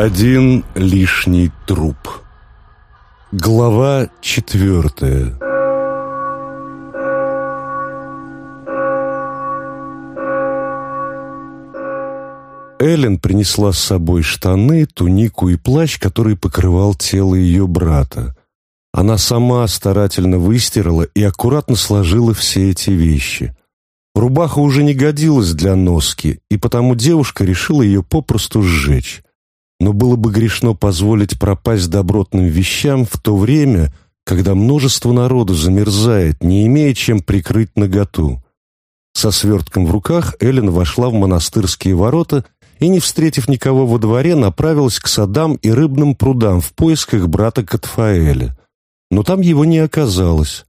Один лишний труп. Глава четвертая. Эллен принесла с собой штаны, тунику и плащ, который покрывал тело ее брата. Она сама старательно выстирала и аккуратно сложила все эти вещи. Рубаха уже не годилась для носки, и потому девушка решила ее попросту сжечь. Но было бы грешно позволить пропасть добротным вещам в то время, когда множество народу замерзает, не имея чем прикрыть наготу. Со свертком в руках Эллен вошла в монастырские ворота и, не встретив никого во дворе, направилась к садам и рыбным прудам в поисках брата Катфаэля. Но там его не оказалось.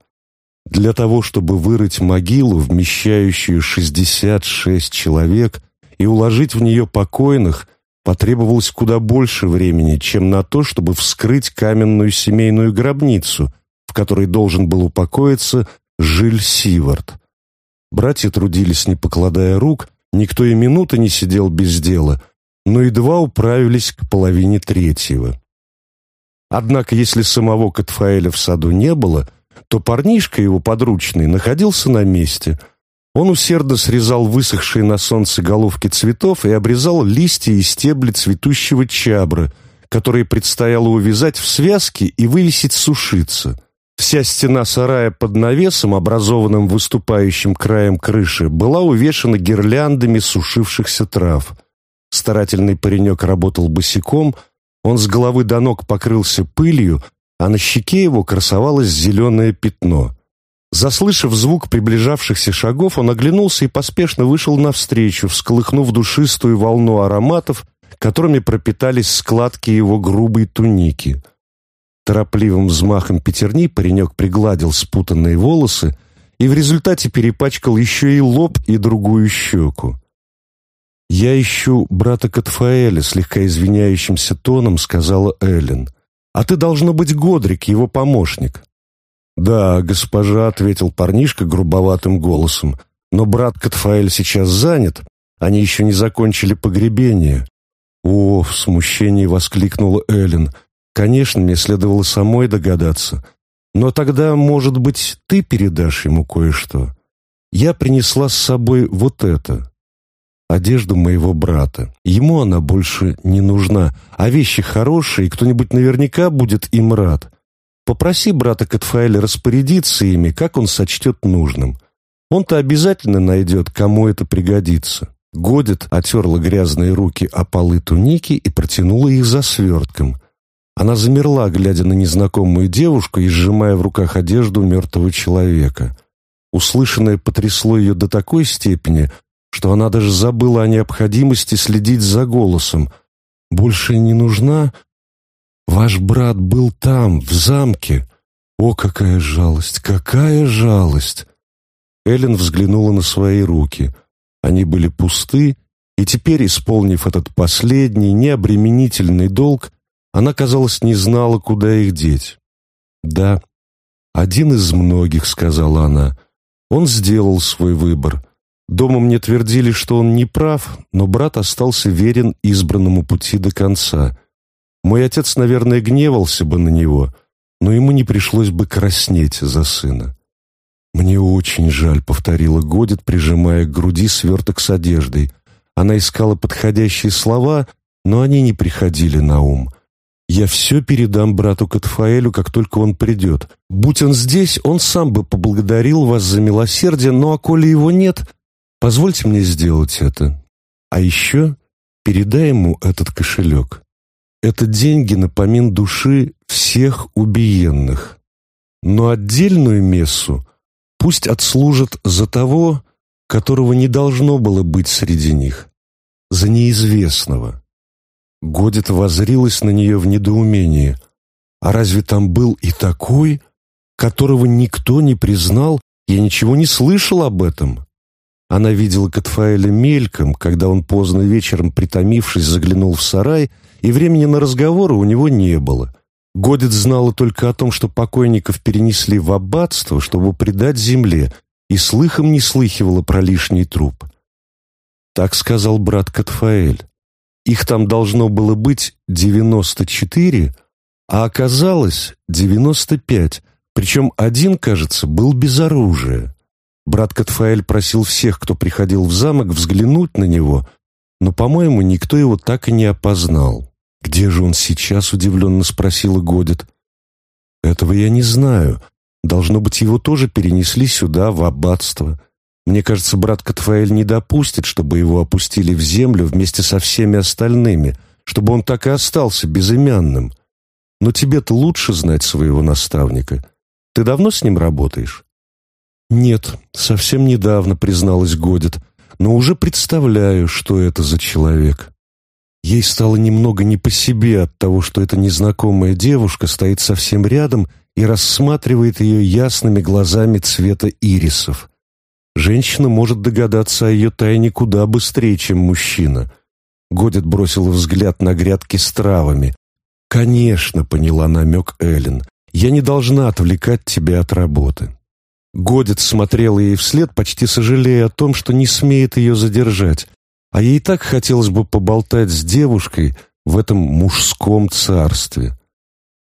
Для того, чтобы вырыть могилу, вмещающую 66 человек, и уложить в нее покойных, потребовалось куда больше времени, чем на то, чтобы вскрыть каменную семейную гробницу, в которой должен был упокоиться Жиль Сивард. Братья трудились, не покладая рук, никто и минуты не сидел без дела, но едва управились к половине третьего. Однако, если самого Катфаэля в саду не было – то парнишка его подручный находился на месте. Он усердно срезал высохшие на солнце головки цветов и обрезал листья и стебли цветущего чабра, которые предстояло увязать в связки и вывесить сушиться. Вся стена сарая под навесом, образованным выступающим краем крыши, была увешана гирляндами сушившихся трав. Старательный паренек работал босиком, он с головы до ног покрылся пылью, а на щеке его красовалось зеленое пятно. Заслышав звук приближавшихся шагов, он оглянулся и поспешно вышел навстречу, всколыхнув душистую волну ароматов, которыми пропитались складки его грубой туники. Торопливым взмахом пятерни паренек пригладил спутанные волосы и в результате перепачкал еще и лоб и другую щеку. «Я ищу брата Катфаэля», — слегка извиняющимся тоном сказала Эллен. — а ты, должно быть, Годрик, его помощник». «Да, госпожа», — ответил парнишка грубоватым голосом, «но брат Катфаэль сейчас занят, они еще не закончили погребение». «О!» — в смущении воскликнула Эллен. «Конечно, мне следовало самой догадаться. Но тогда, может быть, ты передашь ему кое-что? Я принесла с собой вот это» одежду моего брата. Ему она больше не нужна, а вещи хорошие, кто-нибудь наверняка будет им рад. Попроси брата Катфаэля распорядиться ими, как он сочтет нужным. Он-то обязательно найдет, кому это пригодится». Годит отерла грязные руки о полы туники и протянула их за свертком. Она замерла, глядя на незнакомую девушку и сжимая в руках одежду мертвого человека. Услышанное потрясло ее до такой степени, что она даже забыла о необходимости следить за голосом. «Больше не нужна? Ваш брат был там, в замке. О, какая жалость, какая жалость!» Эллен взглянула на свои руки. Они были пусты, и теперь, исполнив этот последний, необременительный долг, она, казалось, не знала, куда их деть. «Да, один из многих», — сказала она. «Он сделал свой выбор. Дома мне твердили, что он не прав, но брат остался верен избранному пути до конца. Мой отец, наверное, гневался бы на него, но ему не пришлось бы краснеть за сына. «Мне очень жаль», — повторила Годит, прижимая к груди сверток с одеждой. Она искала подходящие слова, но они не приходили на ум. «Я все передам брату Катфаэлю, как только он придет. Будь он здесь, он сам бы поблагодарил вас за милосердие, но а коли его нет, Позвольте мне сделать это. А еще передай ему этот кошелек. Это деньги на помин души всех убиенных. Но отдельную мессу пусть отслужат за того, которого не должно было быть среди них, за неизвестного. Годит возрилась на нее в недоумении. А разве там был и такой, которого никто не признал? Я ничего не слышал об этом. Она видела Катфаэля мельком, когда он поздно вечером, притомившись, заглянул в сарай, и времени на разговоры у него не было. Годец знала только о том, что покойников перенесли в аббатство, чтобы предать земле, и слыхом не слыхивала про лишний труп. Так сказал брат Катфаэль. их там должно было быть девяносто четыре, а оказалось девяносто пять, причем один, кажется, был без оружия. Брат Катфаэль просил всех, кто приходил в замок, взглянуть на него, но, по-моему, никто его так и не опознал. «Где же он сейчас?» — удивленно спросила Годит. «Этого я не знаю. Должно быть, его тоже перенесли сюда, в аббатство. Мне кажется, брат Катфаэль не допустит, чтобы его опустили в землю вместе со всеми остальными, чтобы он так и остался безымянным. Но тебе-то лучше знать своего наставника. Ты давно с ним работаешь?» «Нет, совсем недавно», — призналась Годит, «но уже представляю, что это за человек». Ей стало немного не по себе от того, что эта незнакомая девушка стоит совсем рядом и рассматривает ее ясными глазами цвета ирисов. Женщина может догадаться о ее тайне куда быстрее, чем мужчина. Годит бросила взгляд на грядки с травами. «Конечно», — поняла намек Эллен, — «я не должна отвлекать тебя от работы». Годит смотрела ей вслед, почти сожалея о том, что не смеет ее задержать. А ей так хотелось бы поболтать с девушкой в этом мужском царстве.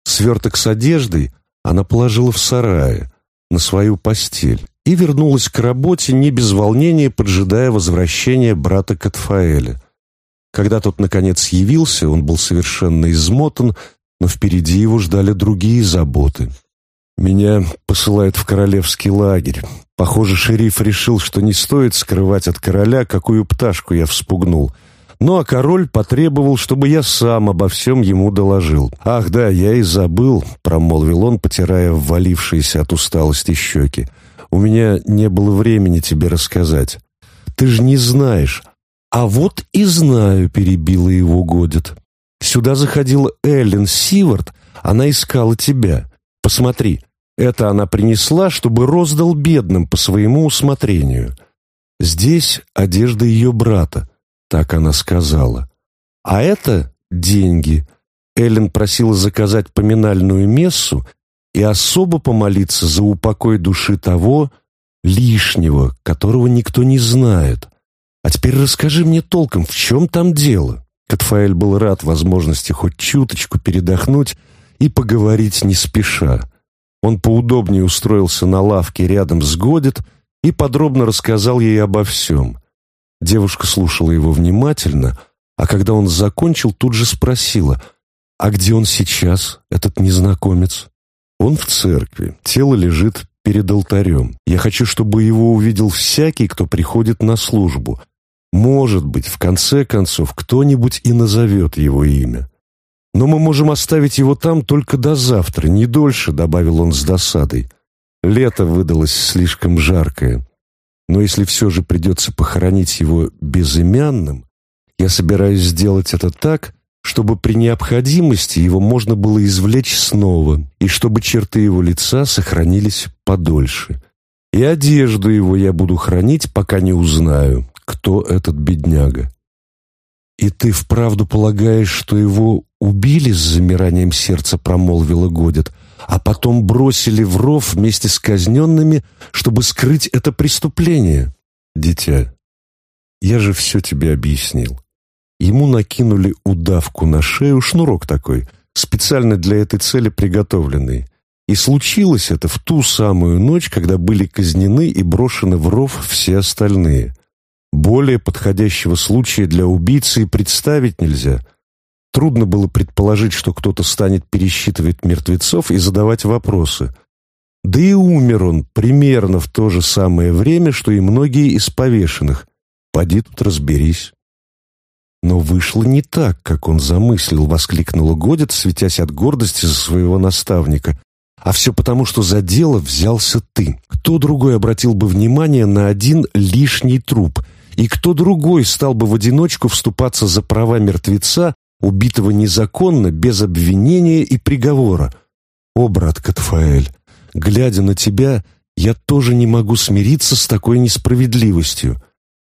Сверток с одеждой она положила в сарае, на свою постель, и вернулась к работе не без волнения, поджидая возвращения брата Катфаэля. Когда тот, наконец, явился, он был совершенно измотан, но впереди его ждали другие заботы. Меня посылают в королевский лагерь. Похоже, шериф решил, что не стоит скрывать от короля, какую пташку я вспугнул. Ну а король потребовал, чтобы я сам обо всем ему доложил. «Ах да, я и забыл», — промолвил он, потирая ввалившиеся от усталости щеки. «У меня не было времени тебе рассказать. Ты же не знаешь». «А вот и знаю», — перебила его Годит. «Сюда заходила Эллен Сивард, она искала тебя. Посмотри, это она принесла, чтобы роздал бедным по своему усмотрению. Здесь одежда ее брата, так она сказала. А это деньги. Эллен просила заказать поминальную мессу и особо помолиться за упокой души того лишнего, которого никто не знает. А теперь расскажи мне толком, в чем там дело?» Катфаэль был рад возможности хоть чуточку передохнуть и поговорить не спеша. Он поудобнее устроился на лавке рядом с Годит и подробно рассказал ей обо всем. Девушка слушала его внимательно, а когда он закончил, тут же спросила, «А где он сейчас, этот незнакомец?» «Он в церкви, тело лежит перед алтарем. Я хочу, чтобы его увидел всякий, кто приходит на службу. Может быть, в конце концов, кто-нибудь и назовет его имя. «Но мы можем оставить его там только до завтра, не дольше», — добавил он с досадой. Лето выдалось слишком жаркое. Но если все же придется похоронить его безымянным, я собираюсь сделать это так, чтобы при необходимости его можно было извлечь снова, и чтобы черты его лица сохранились подольше. И одежду его я буду хранить, пока не узнаю, кто этот бедняга. «И ты вправду полагаешь, что его убили с замиранием сердца?» — промолвила Годит, «а потом бросили в ров вместе с казненными, чтобы скрыть это преступление?» «Дитя, я же все тебе объяснил. Ему накинули удавку на шею, шнурок такой, специально для этой цели приготовленный. И случилось это в ту самую ночь, когда были казнены и брошены в ров все остальные. Более подходящего случая для убийцы и представить нельзя. Трудно было предположить, что кто-то станет пересчитывать мертвецов и задавать вопросы. Да и умер он примерно в то же самое время, что и многие из повешенных. Поди тут разберись. Но вышло не так, как он замыслил, воскликнула Годит, светясь от гордости за своего наставника. А все потому, что за дело взялся ты. Кто другой обратил бы внимание на один лишний труп — и кто другой стал бы в одиночку вступаться за права мертвеца, убитого незаконно, без обвинения и приговора? О, брат Катфаэль, глядя на тебя, я тоже не могу смириться с такой несправедливостью.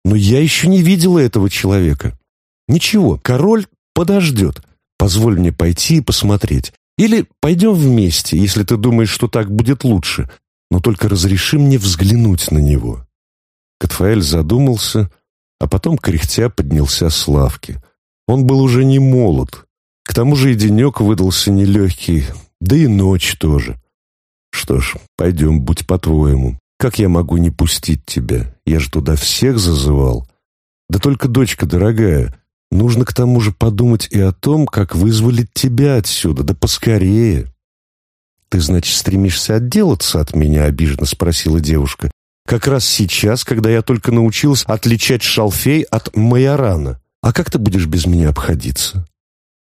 Но я еще не видела этого человека. Ничего, король подождет. Позволь мне пойти и посмотреть. Или пойдем вместе, если ты думаешь, что так будет лучше. Но только разреши мне взглянуть на него». Катфаэль задумался, а потом кряхтя поднялся с лавки. Он был уже не молод. К тому же и денек выдался нелегкий, да и ночь тоже. Что ж, пойдем, будь по-твоему. Как я могу не пустить тебя? Я же туда всех зазывал. Да только, дочка дорогая, нужно к тому же подумать и о том, как вызволить тебя отсюда, да поскорее. «Ты, значит, стремишься отделаться от меня?» — обиженно спросила девушка. «Как раз сейчас, когда я только научилась отличать шалфей от майорана. А как ты будешь без меня обходиться?»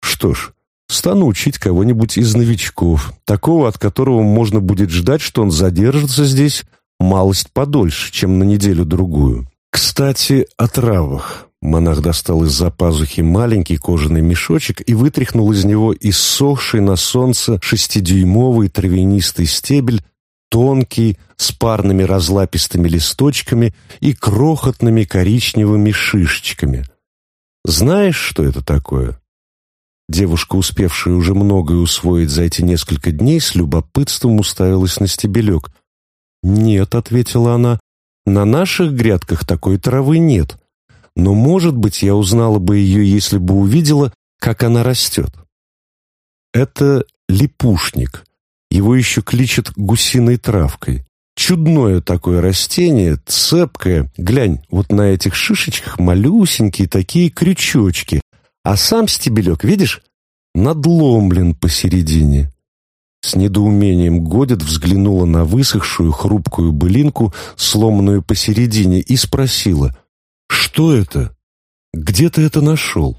«Что ж, стану учить кого-нибудь из новичков, такого, от которого можно будет ждать, что он задержится здесь малость подольше, чем на неделю-другую. Кстати, о травах. Монах достал из-за пазухи маленький кожаный мешочек и вытряхнул из него иссохший на солнце шестидюймовый травянистый стебель, тонкий, с парными разлапистыми листочками и крохотными коричневыми шишечками. Знаешь, что это такое? Девушка, успевшая уже многое усвоить за эти несколько дней, с любопытством уставилась на стебелек. «Нет», — ответила она, — «на наших грядках такой травы нет но, может быть, я узнала бы ее, если бы увидела, как она растет. Это липушник. Его еще кличат гусиной травкой. Чудное такое растение, цепкое. Глянь, вот на этих шишечках малюсенькие такие крючочки. А сам стебелек, видишь, надломлен посередине. С недоумением Годит взглянула на высохшую хрупкую былинку, сломанную посередине, и спросила — «Что это? Где ты это нашел?»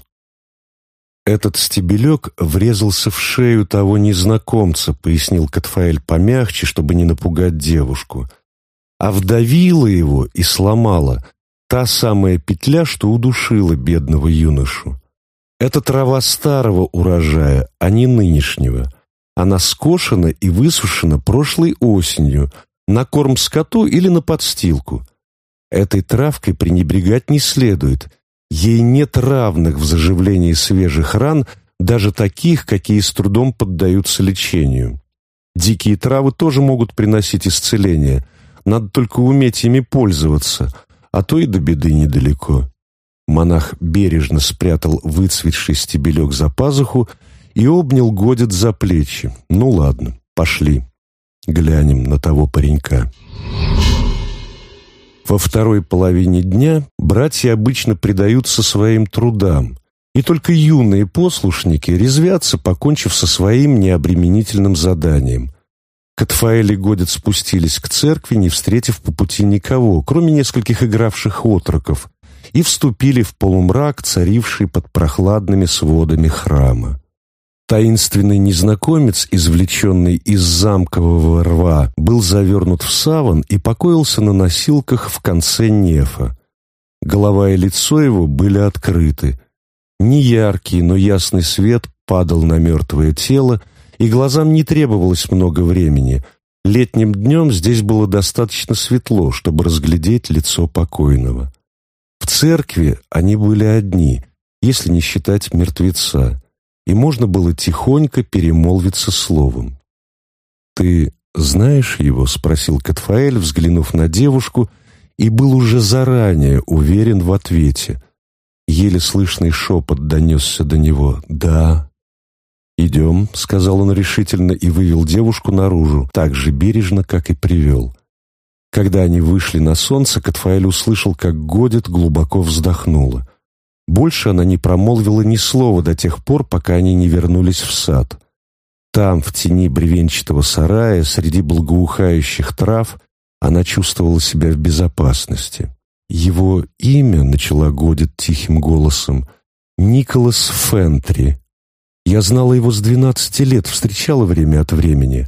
«Этот стебелек врезался в шею того незнакомца», — пояснил Катфаэль помягче, чтобы не напугать девушку. «А вдавила его и сломала та самая петля, что удушила бедного юношу. Это трава старого урожая, а не нынешнего. Она скошена и высушена прошлой осенью на корм скоту или на подстилку. Этой травкой пренебрегать не следует. Ей нет равных в заживлении свежих ран, даже таких, какие с трудом поддаются лечению. Дикие травы тоже могут приносить исцеление. Надо только уметь ими пользоваться, а то и до беды недалеко. Монах бережно спрятал выцветший стебелек за пазуху и обнял Годит за плечи. «Ну ладно, пошли. Глянем на того паренька». Во второй половине дня братья обычно предаются своим трудам, и только юные послушники резвятся, покончив со своим необременительным заданием. Катфаэль и Годец спустились к церкви, не встретив по пути никого, кроме нескольких игравших отроков, и вступили в полумрак, царивший под прохладными сводами храма. Таинственный незнакомец, извлеченный из замкового рва, был завернут в саван и покоился на носилках в конце нефа. Голова и лицо его были открыты. Неяркий, но ясный свет падал на мертвое тело, и глазам не требовалось много времени. Летним днем здесь было достаточно светло, чтобы разглядеть лицо покойного. В церкви они были одни, если не считать мертвеца и можно было тихонько перемолвиться словом. «Ты знаешь его?» — спросил Катфаэль, взглянув на девушку, и был уже заранее уверен в ответе. Еле слышный шепот донесся до него «Да». «Идем», — сказал он решительно и вывел девушку наружу, так же бережно, как и привел. Когда они вышли на солнце, Катфаэль услышал, как Годит глубоко вздохнула. Больше она не промолвила ни слова до тех пор, пока они не вернулись в сад. Там, в тени бревенчатого сарая, среди благоухающих трав, она чувствовала себя в безопасности. Его имя, начала Годит тихим голосом, Николас Фентри. Я знала его с двенадцати лет, встречала время от времени.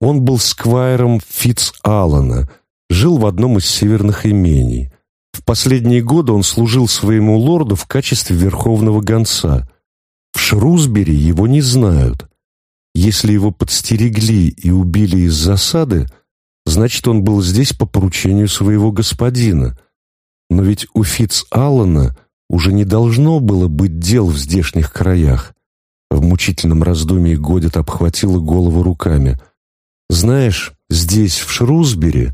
Он был сквайром Фитц Аллана, жил в одном из северных имений. В последние годы он служил своему лорду в качестве верховного гонца. В Шрусбери его не знают. Если его подстерегли и убили из засады, значит, он был здесь по поручению своего господина. Но ведь у Фиц Аллана уже не должно было быть дел в здешних краях. В мучительном раздумье Годит обхватила голову руками. «Знаешь, здесь, в Шрусбери,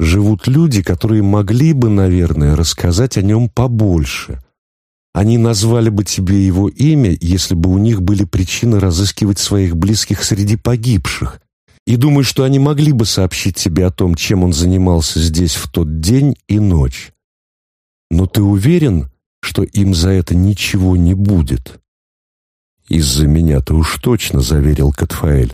живут люди, которые могли бы, наверное, рассказать о нем побольше. Они назвали бы тебе его имя, если бы у них были причины разыскивать своих близких среди погибших. И думаю, что они могли бы сообщить тебе о том, чем он занимался здесь в тот день и ночь. Но ты уверен, что им за это ничего не будет?» «Из-за меня-то уж точно», — заверил Катфаэль.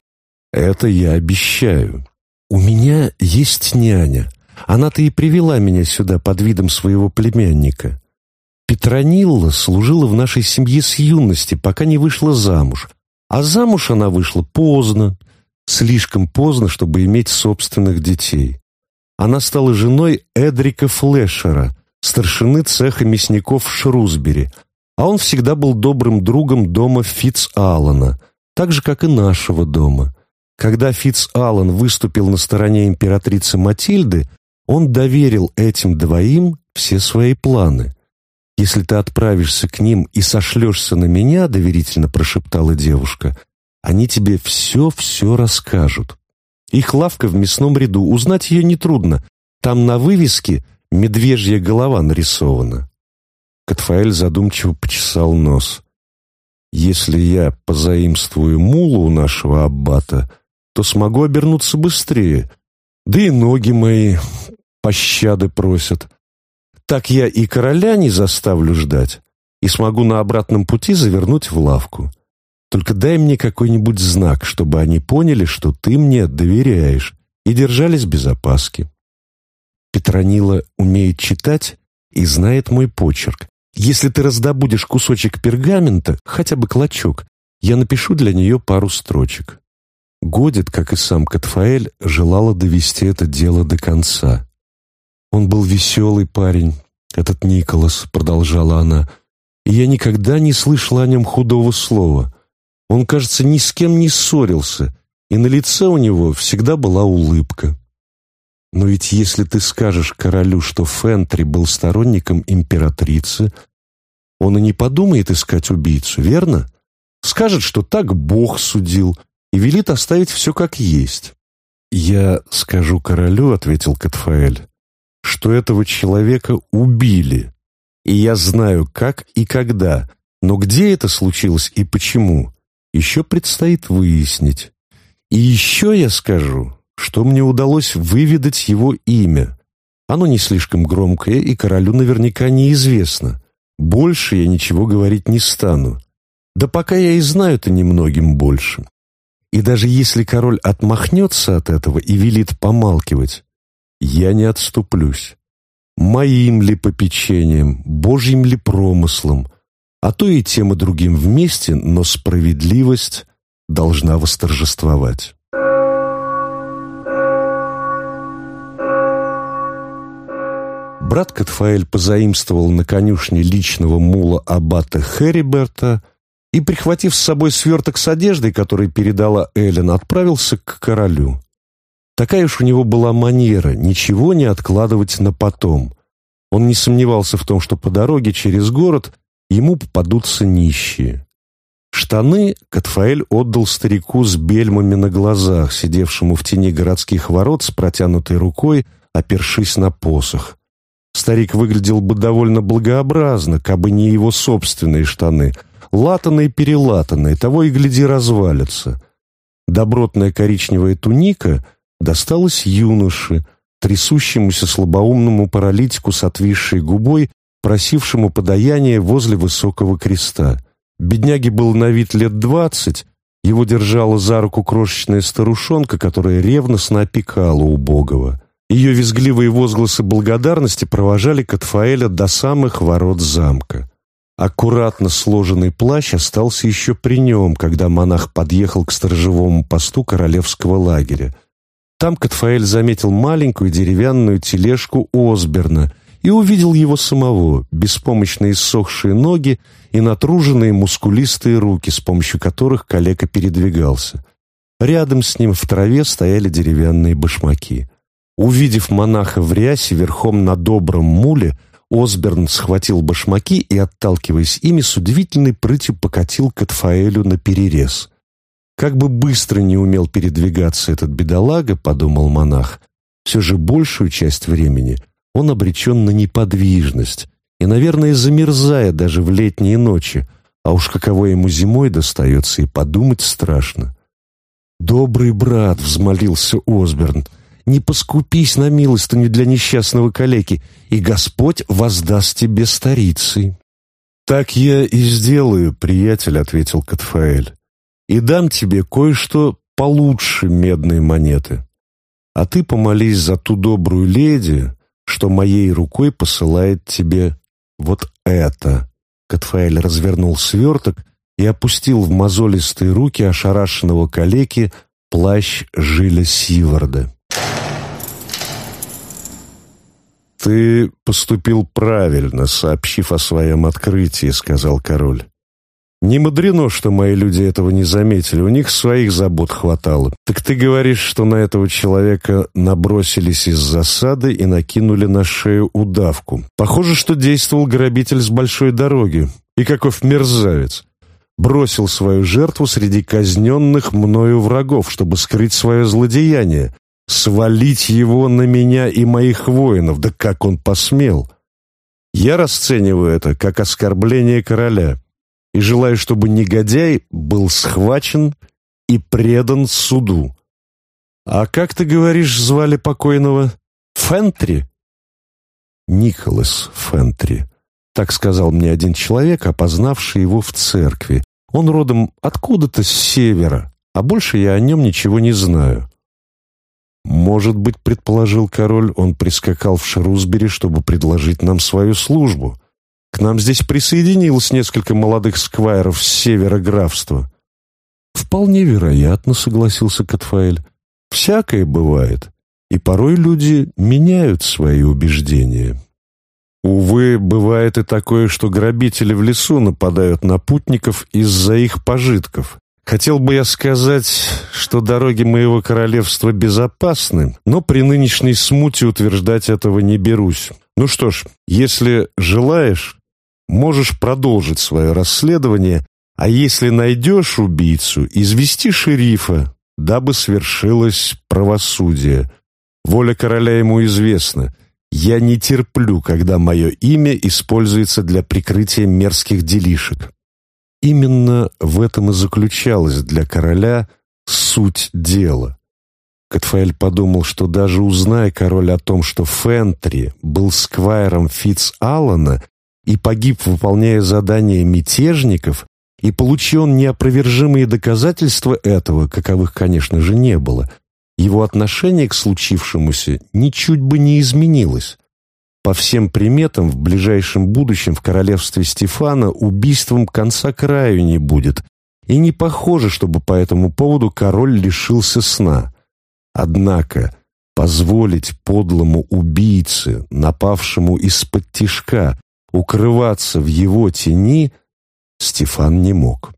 «Это я обещаю. У меня есть няня. Она-то и привела меня сюда под видом своего племянника. Петронилла служила в нашей семье с юности, пока не вышла замуж. А замуж она вышла поздно, слишком поздно, чтобы иметь собственных детей. Она стала женой Эдрика Флешера, старшины цеха мясников в Шрусбери, а он всегда был добрым другом дома Фитц-Аллана, так же, как и нашего дома. Когда Фитц-Аллан выступил на стороне императрицы Матильды, он доверил этим двоим все свои планы. «Если ты отправишься к ним и сошлешься на меня», — доверительно прошептала девушка, «они тебе все-все расскажут. Их лавка в мясном ряду, узнать ее нетрудно. Там на вывеске медвежья голова нарисована». Катфаэль задумчиво почесал нос. «Если я позаимствую мулу у нашего аббата, то смогу обернуться быстрее. Да и ноги мои пощады просят. Так я и короля не заставлю ждать, и смогу на обратном пути завернуть в лавку. Только дай мне какой-нибудь знак, чтобы они поняли, что ты мне доверяешь, и держались без опаски. Петронила умеет читать и знает мой почерк. Если ты раздобудешь кусочек пергамента, хотя бы клочок, я напишу для нее пару строчек. Годит, как и сам Катфаэль, желала довести это дело до конца. Он был веселый парень, этот Николас, продолжала она, и я никогда не слышала о нем худого слова. Он, кажется, ни с кем не ссорился, и на лице у него всегда была улыбка. Но ведь если ты скажешь королю, что Фентри был сторонником императрицы, он и не подумает искать убийцу, верно? Скажет, что так Бог судил, и велит оставить все как есть. «Я скажу королю», — ответил Катфаэль, что этого человека убили. И я знаю, как и когда, но где это случилось и почему, еще предстоит выяснить. И еще я скажу, что мне удалось выведать его имя. Оно не слишком громкое, и королю наверняка неизвестно. Больше я ничего говорить не стану. Да пока я и знаю-то немногим больше. И даже если король отмахнется от этого и велит помалкивать, я не отступлюсь. Моим ли попечением, Божьим ли промыслом, а то и тем и другим вместе, но справедливость должна восторжествовать. Брат Катфаэль позаимствовал на конюшне личного мула аббата Хериберта и, прихватив с собой сверток с одеждой, который передала Эллен, отправился к королю. Такая уж у него была манера ничего не откладывать на потом. Он не сомневался в том, что по дороге через город ему попадутся нищие. Штаны Катфаэль отдал старику с бельмами на глазах, сидевшему в тени городских ворот с протянутой рукой, опершись на посох. Старик выглядел бы довольно благообразно, кабы не его собственные штаны, латаные-перелатанные, того и гляди развалятся. Добротная коричневая туника — досталось юноше, трясущемуся слабоумному паралитику с отвисшей губой, просившему подаяние возле высокого креста. Бедняге был на вид лет двадцать, его держала за руку крошечная старушонка, которая ревностно опекала убогого. Ее визгливые возгласы благодарности провожали Катфаэля до самых ворот замка. Аккуратно сложенный плащ остался еще при нем, когда монах подъехал к сторожевому посту королевского лагеря. Там Катфаэль заметил маленькую деревянную тележку Осберна и увидел его самого, беспомощно иссохшие ноги и натруженные мускулистые руки, с помощью которых калека передвигался. Рядом с ним в траве стояли деревянные башмаки. Увидев монаха в рясе верхом на добром муле, Осберн схватил башмаки и, отталкиваясь ими, с удивительной прытью покатил Катфаэлю на перерез. Как бы быстро не умел передвигаться этот бедолага, подумал монах, все же большую часть времени он обречен на неподвижность, и, наверное, замерзая даже в летние ночи, а уж каково ему зимой достается, и подумать страшно. «Добрый брат», — взмолился Осберн, — «не поскупись на милостыню для несчастного калеки, и Господь воздаст тебе старицей». «Так я и сделаю, приятель», — ответил Катфаэль, — «и дам тебе кое-что получше медной монеты. А ты помолись за ту добрую леди, что моей рукой посылает тебе вот это». Катфаэль развернул сверток и опустил в мозолистые руки ошарашенного калеки плащ Жиля Сиварда. «Ты поступил правильно, сообщив о своем открытии», — сказал король. «Не мудрено, что мои люди этого не заметили, у них своих забот хватало. Так ты говоришь, что на этого человека набросились из засады и накинули на шею удавку. Похоже, что действовал грабитель с большой дороги. И каков мерзавец! Бросил свою жертву среди казненных мною врагов, чтобы скрыть свое злодеяние, свалить его на меня и моих воинов. Да как он посмел! Я расцениваю это как оскорбление короля и желаю, чтобы негодяй был схвачен и предан суду. А как ты говоришь, звали покойного? Фентри? Николас Фентри. Так сказал мне один человек, опознавший его в церкви. Он родом откуда-то с севера, а больше я о нем ничего не знаю. Может быть, предположил король, он прискакал в Шрусбери, чтобы предложить нам свою службу. К нам здесь присоединилось несколько молодых сквайров с севера графства. Вполне вероятно, согласился Катфаэль. Всякое бывает, и порой люди меняют свои убеждения. Увы, бывает и такое, что грабители в лесу нападают на путников из-за их пожитков. Хотел бы я сказать, что дороги моего королевства безопасны, но при нынешней смуте утверждать этого не берусь. Ну что ж, если желаешь, можешь продолжить свое расследование, а если найдешь убийцу, извести шерифа, дабы свершилось правосудие. Воля короля ему известна. Я не терплю, когда мое имя используется для прикрытия мерзких делишек. Именно в этом и заключалась для короля суть дела. Катфаэль подумал, что даже узная король о том, что Фентри был сквайром Фитц Аллана и погиб, выполняя задания мятежников, и получил неопровержимые доказательства этого, каковых, конечно же, не было, его отношение к случившемуся ничуть бы не изменилось. По всем приметам, в ближайшем будущем в королевстве Стефана убийством конца краю не будет, и не похоже, чтобы по этому поводу король лишился сна. Однако позволить подлому убийце, напавшему из-под тишка, укрываться в его тени Стефан не мог.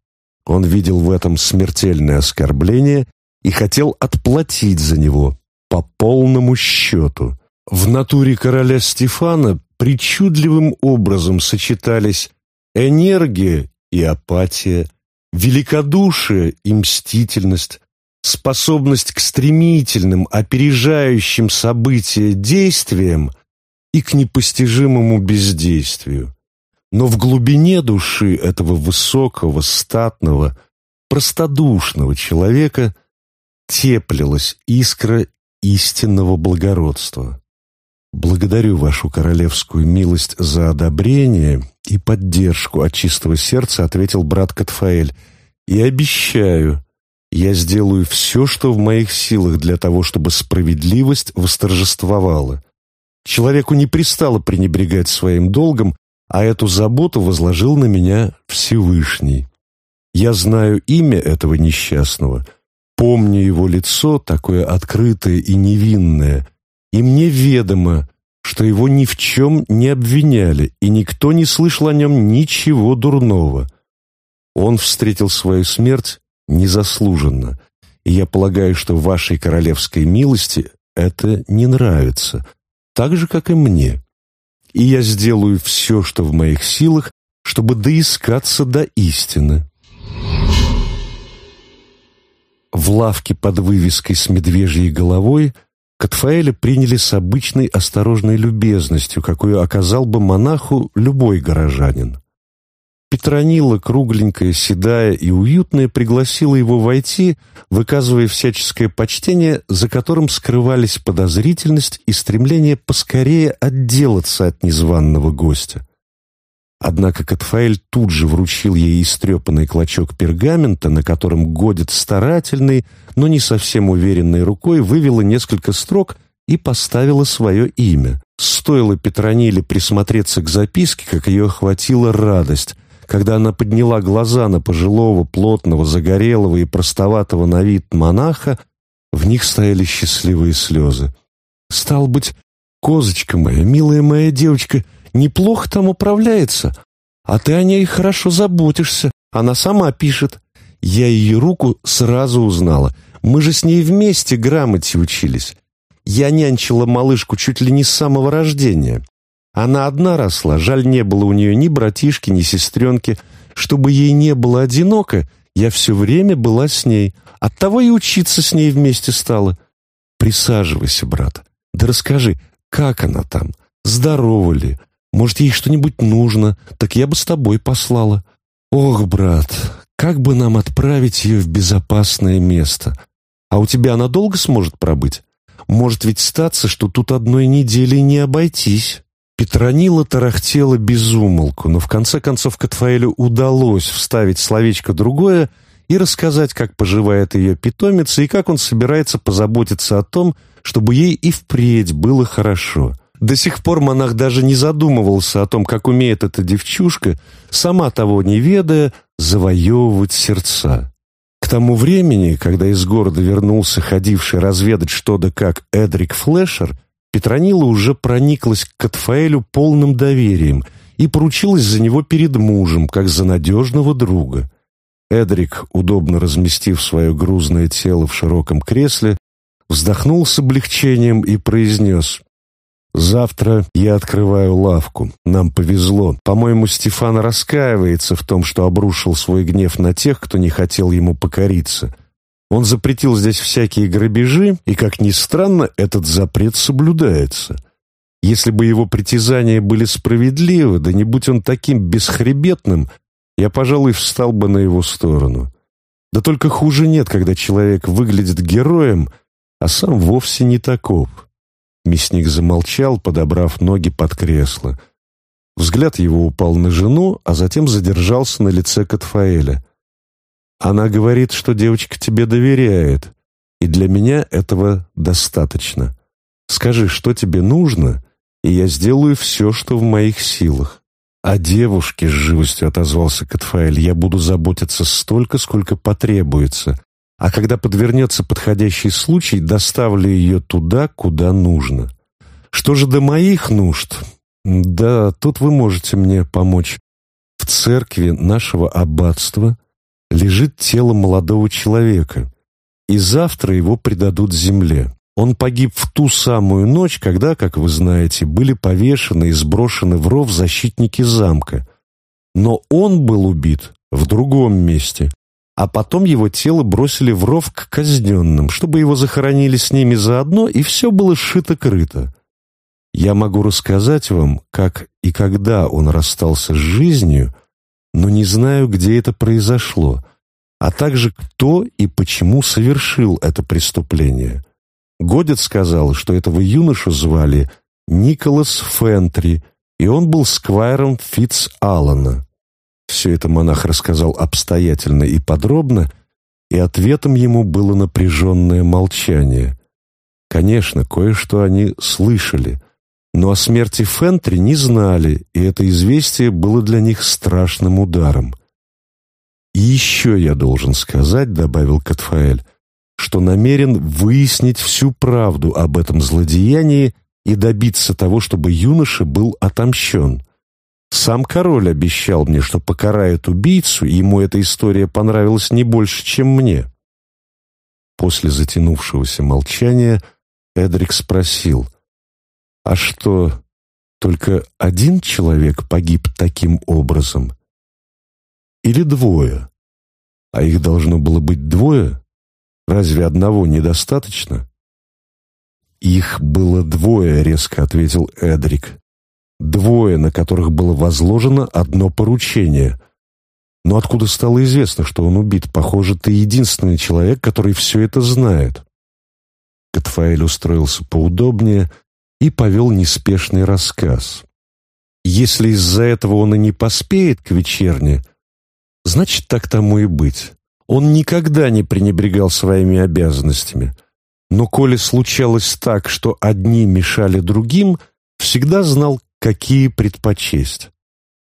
Он видел в этом смертельное оскорбление и хотел отплатить за него по полному счету. В натуре короля Стефана причудливым образом сочетались энергия и апатия, великодушие и мстительность, способность к стремительным, опережающим события действиям и к непостижимому бездействию. Но в глубине души этого высокого, статного, простодушного человека теплилась искра истинного благородства. Благодарю вашу королевскую милость за одобрение и поддержку от чистого сердца, ответил брат Катфаэль, и обещаю, я сделаю все, что в моих силах для того, чтобы справедливость восторжествовала. Человеку не пристало пренебрегать своим долгом, а эту заботу возложил на меня Всевышний. Я знаю имя этого несчастного — Помню его лицо, такое открытое и невинное, и мне ведомо, что его ни в чем не обвиняли, и никто не слышал о нем ничего дурного. Он встретил свою смерть незаслуженно, и я полагаю, что вашей королевской милости это не нравится, так же, как и мне. И я сделаю все, что в моих силах, чтобы доискаться до истины. В лавке под вывеской с медвежьей головой Катфаэля приняли с обычной осторожной любезностью, какую оказал бы монаху любой горожанин. Петронила, кругленькая, седая и уютная, пригласила его войти, выказывая всяческое почтение, за которым скрывались подозрительность и стремление поскорее отделаться от незваного гостя. Однако Катфаэль тут же вручил ей истрепанный клочок пергамента, на котором Годит старательной, но не совсем уверенной рукой вывела несколько строк и поставила свое имя. Стоило Петрониле присмотреться к записке, как ее охватила радость. Когда она подняла глаза на пожилого, плотного, загорелого и простоватого на вид монаха, в них стояли счастливые слезы. «Стал быть, козочка моя, милая моя девочка, неплохо там управляется, а ты о ней хорошо заботишься, она сама пишет. Я ее руку сразу узнала, мы же с ней вместе грамоте учились. Я нянчила малышку чуть ли не с самого рождения. Она одна росла, жаль, не было у нее ни братишки, ни сестренки. Чтобы ей не было одиноко, я все время была с ней. Оттого и учиться с ней вместе стала. Присаживайся, брат. Да расскажи, как она там? Здорова ли? Может, ей что-нибудь нужно? Так я бы с тобой послала. Ох, брат, как бы нам отправить ее в безопасное место? А у тебя она долго сможет пробыть? Может ведь статься, что тут одной недели не обойтись. Петронила тарахтела безумолку, но в конце концов Катфаэлю удалось вставить словечко другое и рассказать, как поживает ее питомица и как он собирается позаботиться о том, чтобы ей и впредь было хорошо. До сих пор монах даже не задумывался о том, как умеет эта девчушка, сама того не ведая, завоевывать сердца. К тому времени, когда из города вернулся ходивший разведать что да как Эдрик Флешер, Петронила уже прониклась к Катфаэлю полным доверием и поручилась за него перед мужем, как за надежного друга. Эдрик, удобно разместив свое грузное тело в широком кресле, вздохнул с облегчением и произнес «Завтра я открываю лавку. Нам повезло. По-моему, Стефан раскаивается в том, что обрушил свой гнев на тех, кто не хотел ему покориться. Он запретил здесь всякие грабежи, и, как ни странно, этот запрет соблюдается. Если бы его притязания были справедливы, да не будь он таким бесхребетным, я, пожалуй, встал бы на его сторону. Да только хуже нет, когда человек выглядит героем, а сам вовсе не таков. Мясник замолчал, подобрав ноги под кресло. Взгляд его упал на жену, а затем задержался на лице Катфаэля. Она говорит, что девочка тебе доверяет, и для меня этого достаточно. Скажи, что тебе нужно, и я сделаю все, что в моих силах. О девушке, с живостью отозвался Катфаэль, я буду заботиться столько, сколько потребуется, а когда подвернется подходящий случай, доставлю ее туда, куда нужно. Что же до моих нужд? Да, тут вы можете мне помочь. В церкви нашего аббатства лежит тело молодого человека, и завтра его предадут земле. Он погиб в ту самую ночь, когда, как вы знаете, были повешены и сброшены в ров защитники замка. Но он был убит в другом месте, а потом его тело бросили в ров к казненным, чтобы его захоронили с ними заодно, и все было шито-крыто. Я могу рассказать вам, как и когда он расстался с жизнью, но не знаю, где это произошло, а также кто и почему совершил это преступление. Годец сказал, что этого юношу звали Николас Фентри, и он был сквайром Фитц Аллана. Все это монах рассказал обстоятельно и подробно, и ответом ему было напряженное молчание. Конечно, кое-что они слышали — но о смерти Фентри не знали, и это известие было для них страшным ударом. «И еще я должен сказать», — добавил Катфаэль, «что намерен выяснить всю правду об этом злодеянии и добиться того, чтобы юноша был отомщен. Сам король обещал мне, что покарает убийцу, и ему эта история понравилась не больше, чем мне». После затянувшегося молчания Эдрик спросил, а что, только один человек погиб таким образом? Или двое? А их должно было быть двое? Разве одного недостаточно? «Их было двое», — резко ответил Эдрик. «Двое, на которых было возложено одно поручение. Но откуда стало известно, что он убит? Похоже, ты единственный человек, который все это знает». Катфаэль устроился поудобнее и повел неспешный рассказ. «Если из-за этого он и не поспеет к вечерне, значит, так тому и быть. Он никогда не пренебрегал своими обязанностями. Но коли случалось так, что одни мешали другим, всегда знал, какие предпочесть.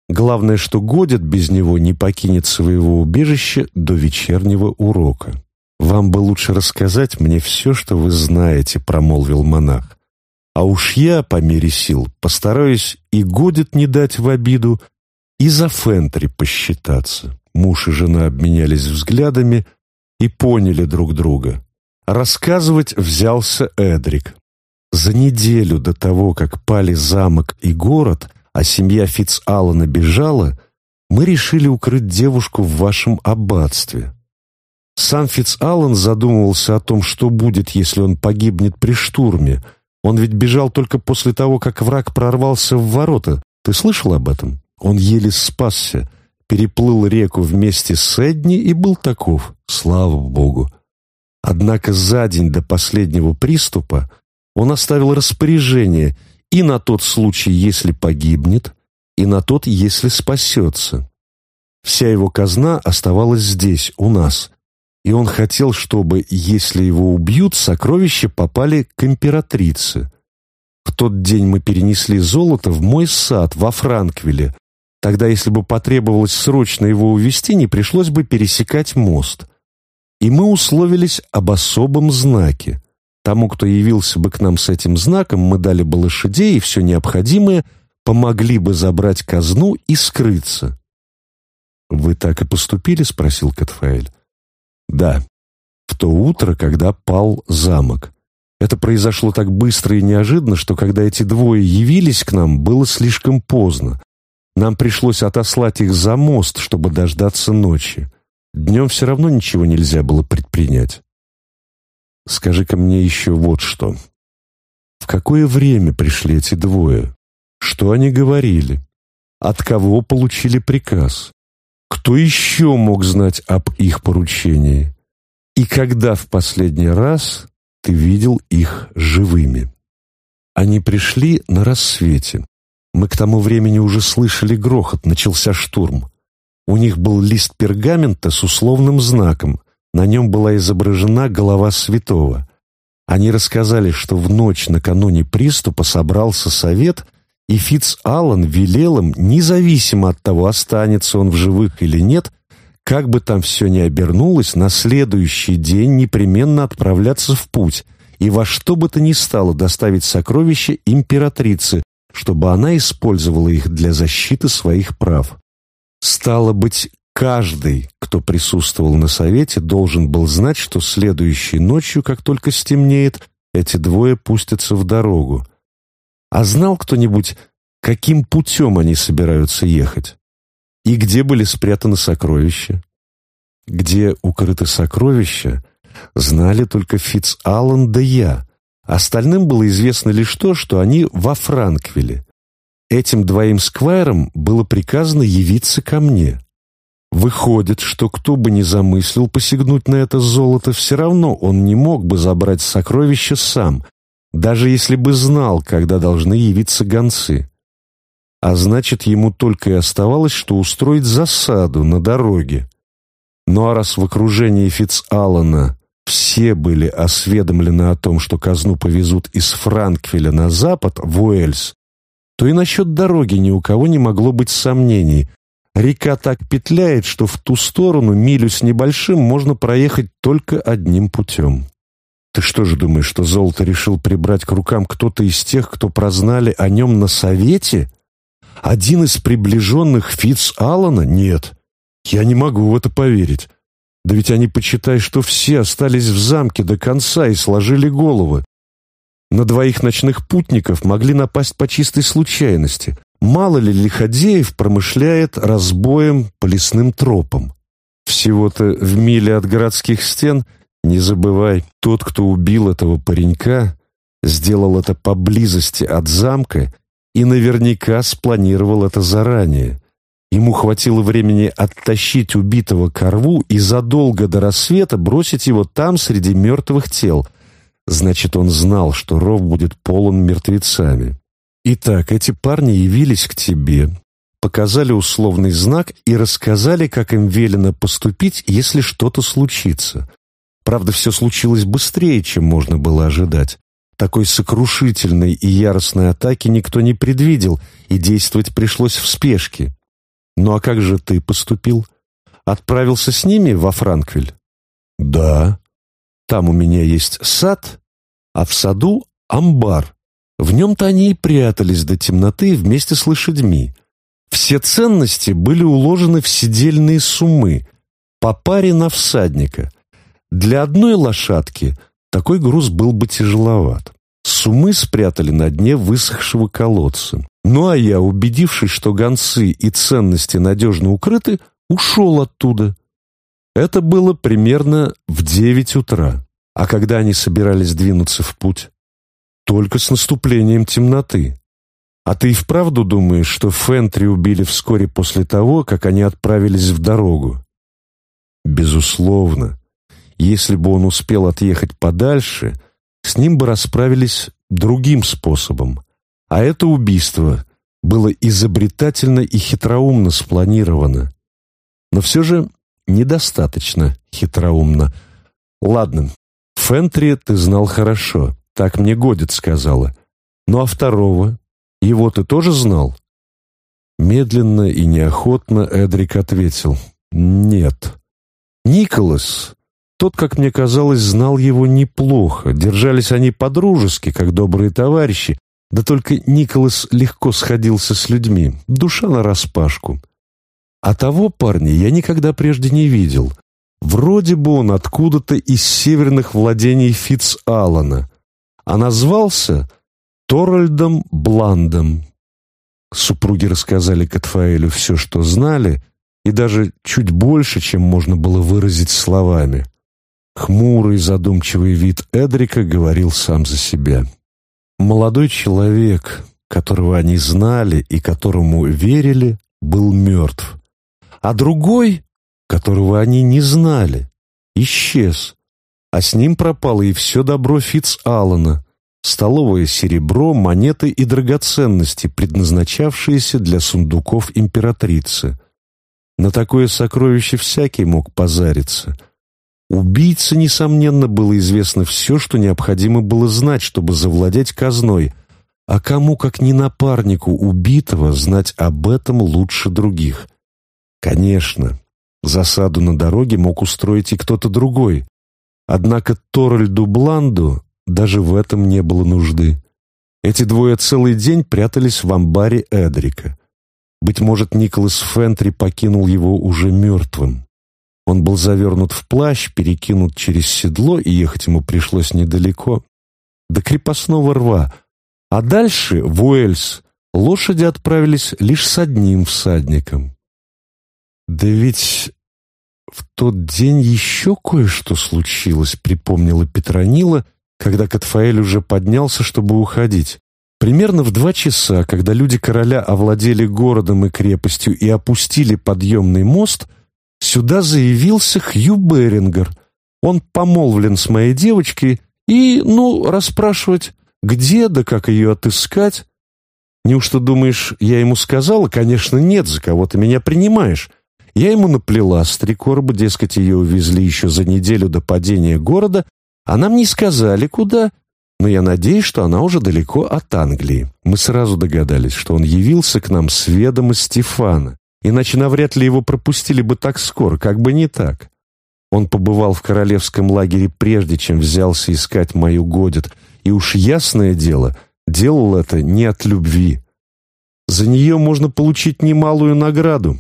Главное, что Годит без него не покинет своего убежища до вечернего урока. «Вам бы лучше рассказать мне все, что вы знаете», — промолвил монах. «А уж я, по мере сил, постараюсь и Годит не дать в обиду, и за Фентри посчитаться». Муж и жена обменялись взглядами и поняли друг друга. Рассказывать взялся Эдрик. За неделю до того, как пали замок и город, а семья Фитц-Аллана бежала, мы решили укрыть девушку в вашем аббатстве. Сам Фитц-Аллан задумывался о том, что будет, если он погибнет при штурме. Он ведь бежал только после того, как враг прорвался в ворота. Ты слышал об этом? Он еле спасся переплыл реку вместе с Эдни и был таков, слава богу. Однако за день до последнего приступа он оставил распоряжение и на тот случай, если погибнет, и на тот, если спасется. Вся его казна оставалась здесь, у нас, и он хотел, чтобы, если его убьют, сокровища попали к императрице. В тот день мы перенесли золото в мой сад во Франквиле, Тогда, если бы потребовалось срочно его увезти, не пришлось бы пересекать мост. И мы условились об особом знаке. Тому, кто явился бы к нам с этим знаком, мы дали бы лошадей и все необходимое, помогли бы забрать казну и скрыться. «Вы так и поступили?» — спросил Катфаэль. «Да, в то утро, когда пал замок. Это произошло так быстро и неожиданно, что когда эти двое явились к нам, было слишком поздно. Нам пришлось отослать их за мост, чтобы дождаться ночи. Днем все равно ничего нельзя было предпринять. Скажи-ка мне еще вот что. В какое время пришли эти двое? Что они говорили? От кого получили приказ? Кто еще мог знать об их поручении? И когда в последний раз ты видел их живыми? Они пришли на рассвете. Мы к тому времени уже слышали грохот, начался штурм. У них был лист пергамента с условным знаком, на нем была изображена голова святого. Они рассказали, что в ночь накануне приступа собрался совет, и Фиц Аллан велел им, независимо от того, останется он в живых или нет, как бы там все ни обернулось, на следующий день непременно отправляться в путь и во что бы то ни стало доставить сокровища императрицы, чтобы она использовала их для защиты своих прав. Стало быть, каждый, кто присутствовал на совете, должен был знать, что следующей ночью, как только стемнеет, эти двое пустятся в дорогу. А знал кто-нибудь, каким путем они собираются ехать? И где были спрятаны сокровища? Где укрыты сокровища, знали только Фитц Аллан да я, Остальным было известно лишь то, что они во Франквиле. Этим двоим сквайрам было приказано явиться ко мне. Выходит, что кто бы ни замыслил посягнуть на это золото, все равно он не мог бы забрать сокровища сам, даже если бы знал, когда должны явиться гонцы. А значит, ему только и оставалось, что устроить засаду на дороге. Ну а раз в окружении Фитц-Аллана все были осведомлены о том, что казну повезут из Франкфеля на запад, в Уэльс, то и насчет дороги ни у кого не могло быть сомнений. Река так петляет, что в ту сторону милю с небольшим можно проехать только одним путем. Ты что же думаешь, что золото решил прибрать к рукам кто-то из тех, кто прознали о нем на совете? Один из приближенных Фитц Аллана? Нет, я не могу в это поверить. Да ведь они, почитай, что все остались в замке до конца и сложили головы. На двоих ночных путников могли напасть по чистой случайности. Мало ли лиходеев промышляет разбоем по лесным тропам. Всего-то в миле от городских стен, не забывай, тот, кто убил этого паренька, сделал это поблизости от замка и наверняка спланировал это заранее. Ему хватило времени оттащить убитого к рву и задолго до рассвета бросить его там среди мертвых тел. Значит, он знал, что ров будет полон мертвецами. Итак, эти парни явились к тебе, показали условный знак и рассказали, как им велено поступить, если что-то случится. Правда, все случилось быстрее, чем можно было ожидать. Такой сокрушительной и яростной атаки никто не предвидел, и действовать пришлось в спешке. Ну а как же ты поступил? Отправился с ними во Франквиль? Да. Там у меня есть сад, а в саду амбар. В нем-то они и прятались до темноты вместе с лошадьми. Все ценности были уложены в сидельные суммы, по паре на всадника. Для одной лошадки такой груз был бы тяжеловат. Сумы спрятали на дне высохшего колодца. Ну а я, убедившись, что гонцы и ценности надежно укрыты, ушел оттуда. Это было примерно в девять утра. А когда они собирались двинуться в путь? Только с наступлением темноты. А ты и вправду думаешь, что Фентри убили вскоре после того, как они отправились в дорогу? Безусловно. Если бы он успел отъехать подальше, с ним бы расправились другим способом. А это убийство было изобретательно и хитроумно спланировано. Но все же недостаточно хитроумно. Ладно, Фентри ты знал хорошо, так мне Годит сказала. Ну а второго? Его ты тоже знал? Медленно и неохотно Эдрик ответил. Нет. Николас, тот, как мне казалось, знал его неплохо. Держались они по-дружески, как добрые товарищи. Да только Николас легко сходился с людьми, душа нараспашку. А того парня я никогда прежде не видел. Вроде бы он откуда-то из северных владений Фитц-Аллана, а назвался Торальдом Бландом. Супруги рассказали Катфаэлю все, что знали, и даже чуть больше, чем можно было выразить словами. Хмурый, задумчивый вид Эдрика говорил сам за себя. Молодой человек, которого они знали и которому верили, был мертв. А другой, которого они не знали, исчез. А с ним пропало и все добро Фитц-Аллана, столовое серебро, монеты и драгоценности, предназначавшиеся для сундуков императрицы. На такое сокровище всякий мог позариться — Убийце, несомненно, было известно все, что необходимо было знать, чтобы завладеть казной, а кому, как не напарнику убитого, знать об этом лучше других? Конечно, засаду на дороге мог устроить и кто-то другой, однако Торальду Бланду даже в этом не было нужды. Эти двое целый день прятались в амбаре Эдрика. Быть может, Николас Фентри покинул его уже мертвым. Он был завернут в плащ, перекинут через седло, и ехать ему пришлось недалеко, до крепостного рва. А дальше, в Уэльс, лошади отправились лишь с одним всадником. «Да ведь в тот день еще кое-что случилось», — припомнила Петронила, когда Катфаэль уже поднялся, чтобы уходить. Примерно в два часа, когда люди короля овладели городом и крепостью и опустили подъемный мост — Сюда заявился Хью Берингер. Он помолвлен с моей девочкой и, ну, расспрашивать, где да как ее отыскать. Неужто думаешь, я ему сказала? Конечно, нет, за кого ты меня принимаешь. Я ему наплела с три короба, дескать, ее увезли еще за неделю до падения города, а нам не сказали, куда, но я надеюсь, что она уже далеко от Англии. Мы сразу догадались, что он явился к нам с ведома Стефана иначе навряд ли его пропустили бы так скоро, как бы не так. Он побывал в королевском лагере прежде, чем взялся искать мою Годит, и уж ясное дело, делал это не от любви. За нее можно получить немалую награду.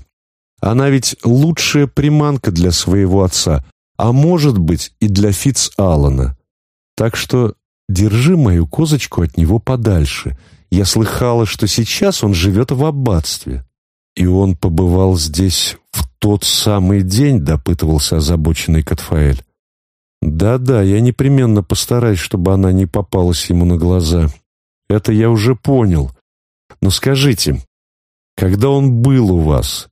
Она ведь лучшая приманка для своего отца, а может быть и для Фитц-Аллана. Так что держи мою козочку от него подальше. Я слыхала, что сейчас он живет в аббатстве. «И он побывал здесь в тот самый день?» — допытывался озабоченный Катфаэль. Да-да, я непременно постараюсь, чтобы она не попалась ему на глаза. Это я уже понял. Но скажите, когда он был у вас,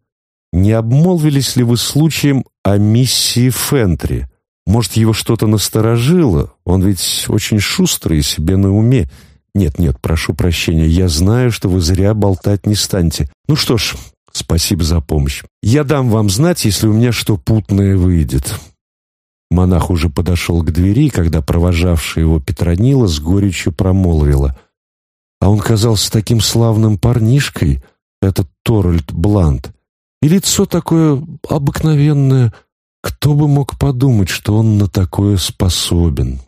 не обмолвились ли вы случаем о миссии Фентри? Может, его что-то насторожило? Он ведь очень шустрый и себе на уме. Нет, нет, прошу прощения, я знаю, что вы зря болтать не станете. Ну что ж, спасибо за помощь. Я дам вам знать, если у меня что путное выйдет. Монах уже подошел к двери, когда провожавшая его Петронила с горечью промолвила. А он казался таким славным парнишкой, этот Торальд Блант. И лицо такое обыкновенное. Кто бы мог подумать, что он на такое способен?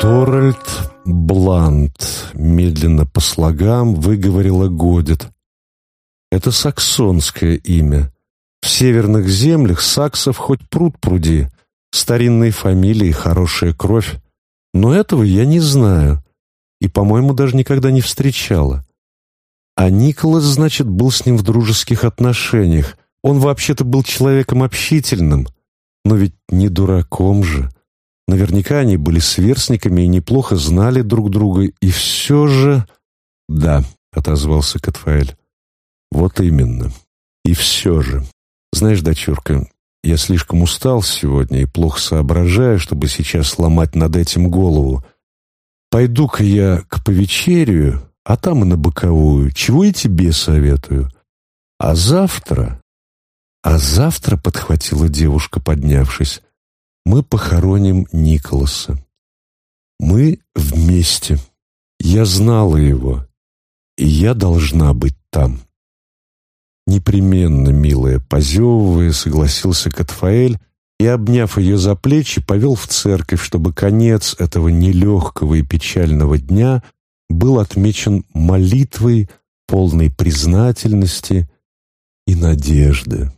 Торальд Блант медленно по слогам выговорила Годит. Это саксонское имя. В северных землях саксов хоть пруд пруди, старинные фамилии, хорошая кровь. Но этого я не знаю и, по-моему, даже никогда не встречала. А Николас, значит, был с ним в дружеских отношениях. Он вообще-то был человеком общительным, но ведь не дураком же. Наверняка они были сверстниками и неплохо знали друг друга, и все же... «Да», — отозвался Катфаэль, — «вот именно. И все же. Знаешь, дочурка, я слишком устал сегодня и плохо соображаю, чтобы сейчас ломать над этим голову. Пойду-ка я к повечерию, а там и на боковую, чего и тебе советую. А завтра... А завтра, — подхватила девушка, поднявшись, — мы похороним Николаса. Мы вместе. Я знала его, и я должна быть там. Непременно, милая, позевывая, согласился Катфаэль и, обняв ее за плечи, повел в церковь, чтобы конец этого нелегкого и печального дня был отмечен молитвой полной признательности и надежды.